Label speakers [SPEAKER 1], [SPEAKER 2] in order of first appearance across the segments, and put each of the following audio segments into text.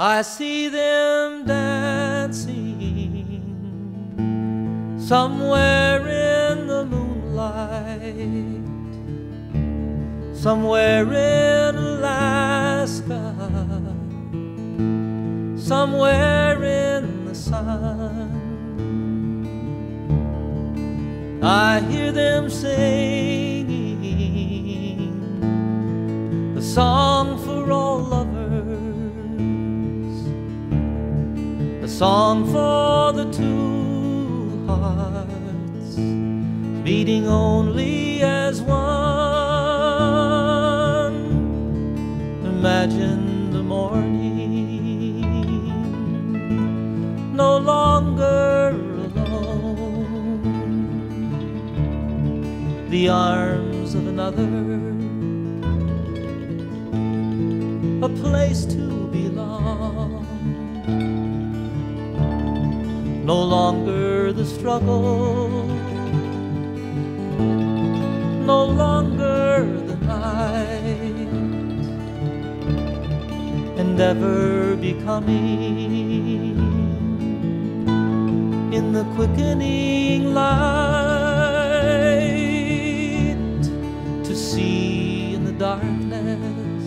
[SPEAKER 1] I see them dancing somewhere in the moonlight, somewhere in Alaska, somewhere in the sun. I hear them singing a song song for the two hearts beating only as one. Imagine the morning no longer alone, the arms of another, a place to belong. No longer the struggle, no longer the night, and ever becoming in the quickening light to see in the darkness,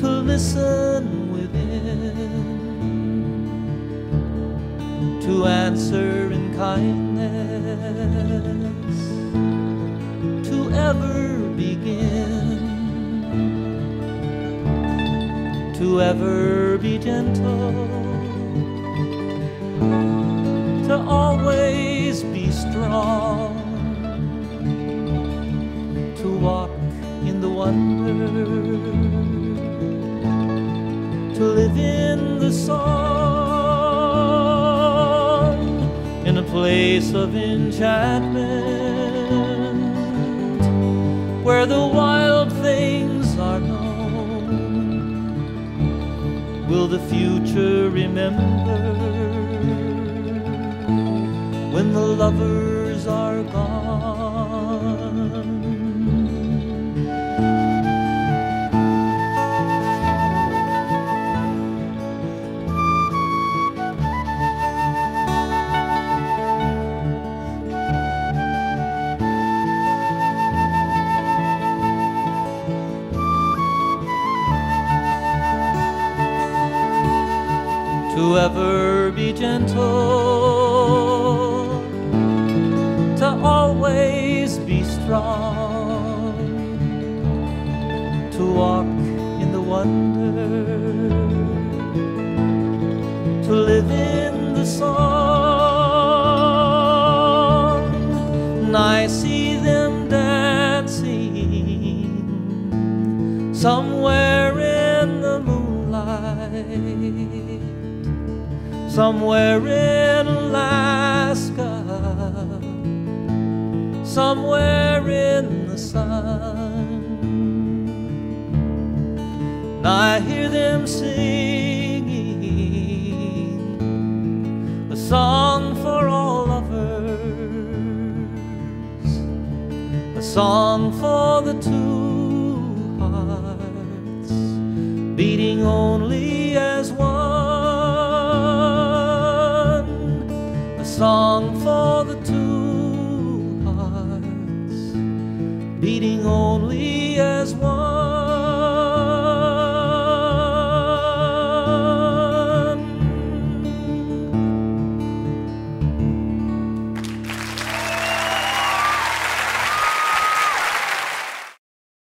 [SPEAKER 1] to listen within, to answer in kindness, to ever begin, to ever be gentle. To always be strong, to walk in the wonder, to live in the song, place of enchantment, where the wild things are known. Will the future remember? when the lovers are gone. To ever be gentle to always be strong, to walk in the wonder, to live in the song. And I see them dancing somewhere in the moonlight, somewhere in Alaska somewhere in the sun. I hear them singing a song for all lovers, a song for the two hearts beating only as one. only as one.